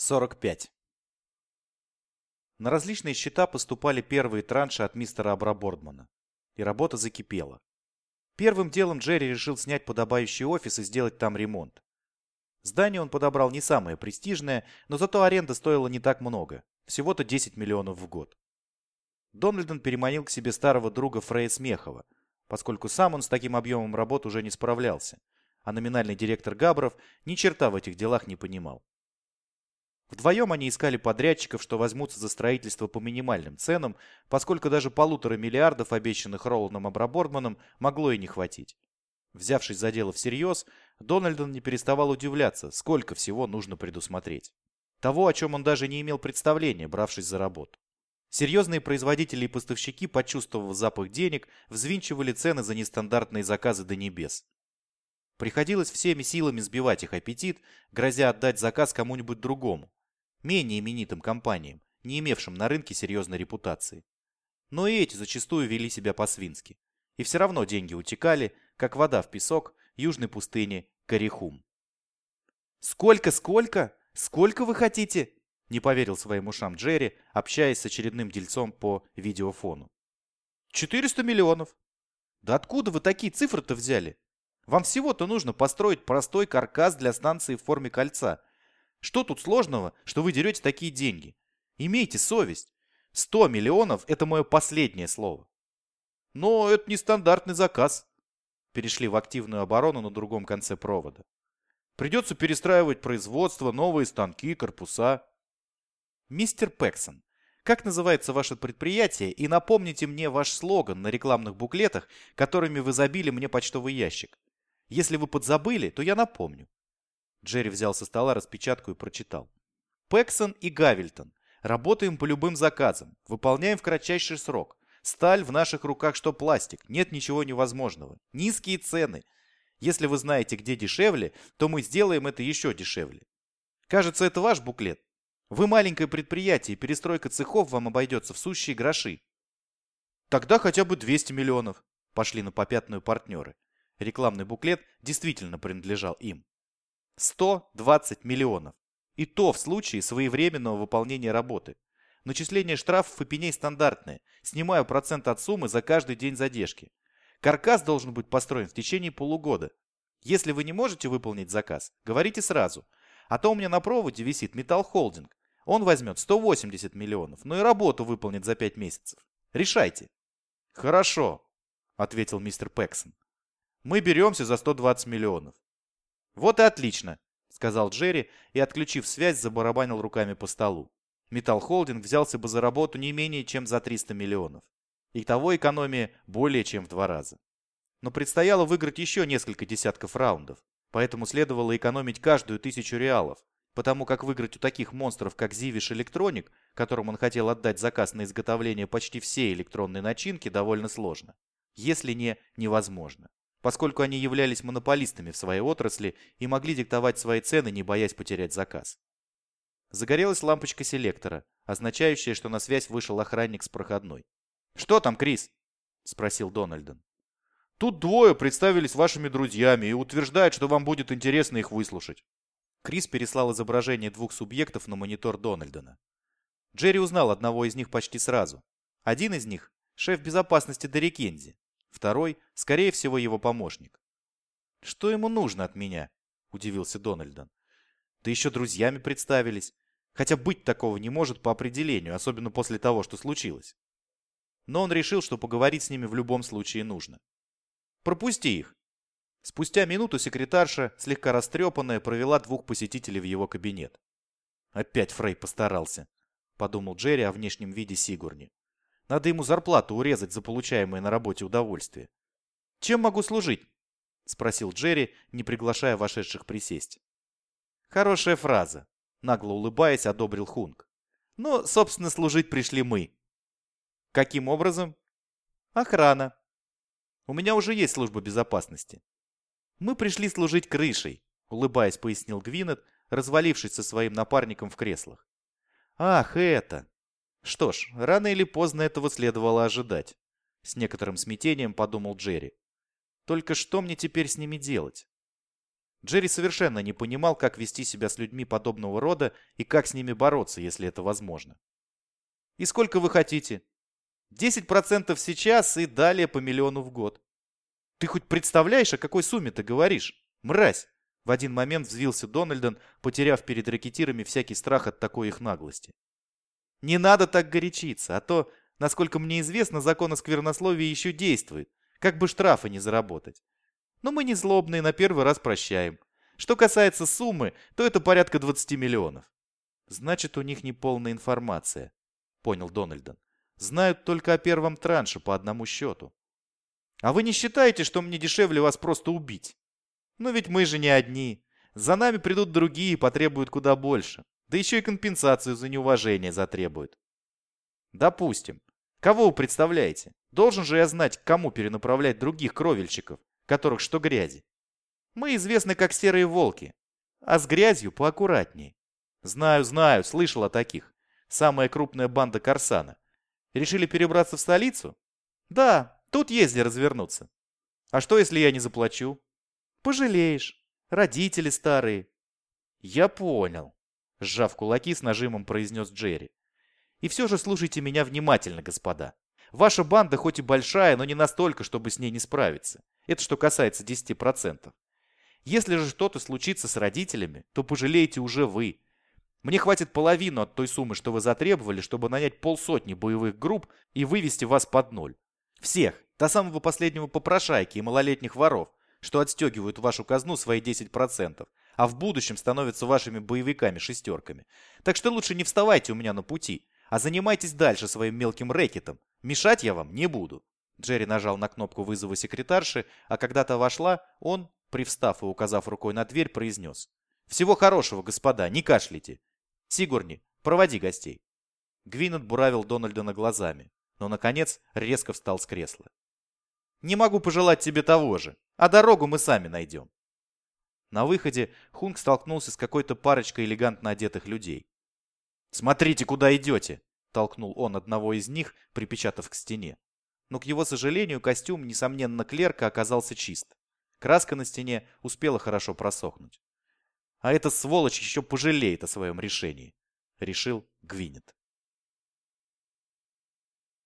45. На различные счета поступали первые транши от мистера Абрабордмана, и работа закипела. Первым делом Джерри решил снять подобающий офис и сделать там ремонт. Здание он подобрал не самое престижное, но зато аренда стоила не так много, всего-то 10 миллионов в год. Дональдон переманил к себе старого друга Фрея Смехова, поскольку сам он с таким объемом работ уже не справлялся, а номинальный директор Габров ни черта в этих делах не понимал. Вдвоем они искали подрядчиков, что возьмутся за строительство по минимальным ценам, поскольку даже полутора миллиардов, обещанных Роланом Абрабордманом, могло и не хватить. Взявшись за дело всерьез, Дональдон не переставал удивляться, сколько всего нужно предусмотреть. Того, о чем он даже не имел представления, бравшись за работу. Серьезные производители и поставщики, почувствовав запах денег, взвинчивали цены за нестандартные заказы до небес. Приходилось всеми силами сбивать их аппетит, грозя отдать заказ кому-нибудь другому, менее именитым компаниям, не имевшим на рынке серьезной репутации. Но и эти зачастую вели себя по-свински. И все равно деньги утекали, как вода в песок южной пустыни Карихум. «Сколько, сколько? Сколько вы хотите?» Не поверил своим ушам Джерри, общаясь с очередным дельцом по видеофону. «400 миллионов!» «Да откуда вы такие цифры-то взяли? Вам всего-то нужно построить простой каркас для станции в форме кольца, что тут сложного, что вы дерете такие деньги? Имейте совесть. 100 миллионов – это мое последнее слово. Но это не стандартный заказ. Перешли в активную оборону на другом конце провода. Придется перестраивать производство, новые станки, корпуса. Мистер Пексон, как называется ваше предприятие и напомните мне ваш слоган на рекламных буклетах, которыми вы забили мне почтовый ящик. Если вы подзабыли, то я напомню. Джерри взял со стола распечатку и прочитал. Пексон и Гавильтон. Работаем по любым заказам. Выполняем в кратчайший срок. Сталь в наших руках, что пластик. Нет ничего невозможного. Низкие цены. Если вы знаете, где дешевле, то мы сделаем это еще дешевле. Кажется, это ваш буклет. Вы маленькое предприятие, перестройка цехов вам обойдется в сущие гроши. Тогда хотя бы 200 миллионов. Пошли на попятную партнеры. Рекламный буклет действительно принадлежал им. 120 миллионов. И то в случае своевременного выполнения работы. Начисление штрафов и пеней стандартное. Снимаю процент от суммы за каждый день задержки. Каркас должен быть построен в течение полугода. Если вы не можете выполнить заказ, говорите сразу. А то у меня на проводе висит Металл Холдинг. Он возьмет 180 миллионов, но и работу выполнит за 5 месяцев. Решайте. Хорошо, ответил мистер Пексон. Мы беремся за 120 миллионов. «Вот и отлично», — сказал Джерри и, отключив связь, забарабанил руками по столу. Металл Холдинг взялся бы за работу не менее чем за 300 миллионов. И того экономия более чем в два раза. Но предстояло выиграть еще несколько десятков раундов, поэтому следовало экономить каждую тысячу реалов, потому как выиграть у таких монстров, как Зивиш Электроник, которым он хотел отдать заказ на изготовление почти всей электронной начинки, довольно сложно, если не невозможно поскольку они являлись монополистами в своей отрасли и могли диктовать свои цены, не боясь потерять заказ. Загорелась лампочка селектора, означающая, что на связь вышел охранник с проходной. «Что там, Крис?» – спросил Дональден. «Тут двое представились вашими друзьями и утверждают, что вам будет интересно их выслушать». Крис переслал изображение двух субъектов на монитор Дональдена. Джерри узнал одного из них почти сразу. Один из них – шеф безопасности Дерри Второй, скорее всего, его помощник. «Что ему нужно от меня?» – удивился Дональдон. «Да еще друзьями представились. Хотя быть такого не может по определению, особенно после того, что случилось». Но он решил, что поговорить с ними в любом случае нужно. «Пропусти их!» Спустя минуту секретарша, слегка растрепанная, провела двух посетителей в его кабинет. «Опять Фрей постарался», — подумал Джерри о внешнем виде Сигурни. Надо ему зарплату урезать за получаемое на работе удовольствие. «Чем могу служить?» — спросил Джерри, не приглашая вошедших присесть. «Хорошая фраза», — нагло улыбаясь, одобрил Хунг. «Но, собственно, служить пришли мы». «Каким образом?» «Охрана. У меня уже есть служба безопасности». «Мы пришли служить крышей», — улыбаясь, пояснил Гвинет, развалившись со своим напарником в креслах. «Ах, это!» Что ж, рано или поздно этого следовало ожидать. С некоторым смятением подумал Джерри. Только что мне теперь с ними делать? Джерри совершенно не понимал, как вести себя с людьми подобного рода и как с ними бороться, если это возможно. «И сколько вы хотите?» «10% сейчас и далее по миллиону в год». «Ты хоть представляешь, о какой сумме ты говоришь? Мразь!» В один момент взвился Дональдон, потеряв перед ракетирами всякий страх от такой их наглости. «Не надо так горячиться, а то, насколько мне известно, закон о сквернословии еще действует, как бы штрафы не заработать. Но мы не злобные, на первый раз прощаем. Что касается суммы, то это порядка 20 миллионов. Значит, у них не полная информация, понял Дональдон. Знают только о первом транше по одному счету. А вы не считаете, что мне дешевле вас просто убить? Но ведь мы же не одни. За нами придут другие и потребуют куда больше. Да еще и компенсацию за неуважение затребуют. Допустим. Кого вы представляете? Должен же я знать, к кому перенаправлять других кровельщиков которых что грязи. Мы известны как серые волки, а с грязью поаккуратней. Знаю, знаю, слышал о таких. Самая крупная банда Корсана. Решили перебраться в столицу? Да, тут езди развернуться. А что, если я не заплачу? Пожалеешь. Родители старые. Я понял. Сжав кулаки, с нажимом произнес Джерри. И все же слушайте меня внимательно, господа. Ваша банда хоть и большая, но не настолько, чтобы с ней не справиться. Это что касается 10%. Если же что-то случится с родителями, то пожалеете уже вы. Мне хватит половину от той суммы, что вы затребовали, чтобы нанять полсотни боевых групп и вывести вас под ноль. Всех, до самого последнего попрошайки и малолетних воров, что отстегивают вашу казну свои 10%, а в будущем становятся вашими боевиками-шестерками. Так что лучше не вставайте у меня на пути, а занимайтесь дальше своим мелким рэкетом. Мешать я вам не буду. Джерри нажал на кнопку вызова секретарши, а когда та вошла, он, привстав и указав рукой на дверь, произнес. «Всего хорошего, господа, не кашляйте. Сигурни, проводи гостей». Гвинет буравил Дональдона глазами, но, наконец, резко встал с кресла. «Не могу пожелать тебе того же, а дорогу мы сами найдем». На выходе Хунг столкнулся с какой-то парочкой элегантно одетых людей. «Смотрите, куда идете!» — толкнул он одного из них, припечатав к стене но, к его сожалению, костюм, несомненно, клерка оказался чист. Краска на стене успела хорошо просохнуть. А эта сволочь еще пожалеет о своем решении, решил Гвинет.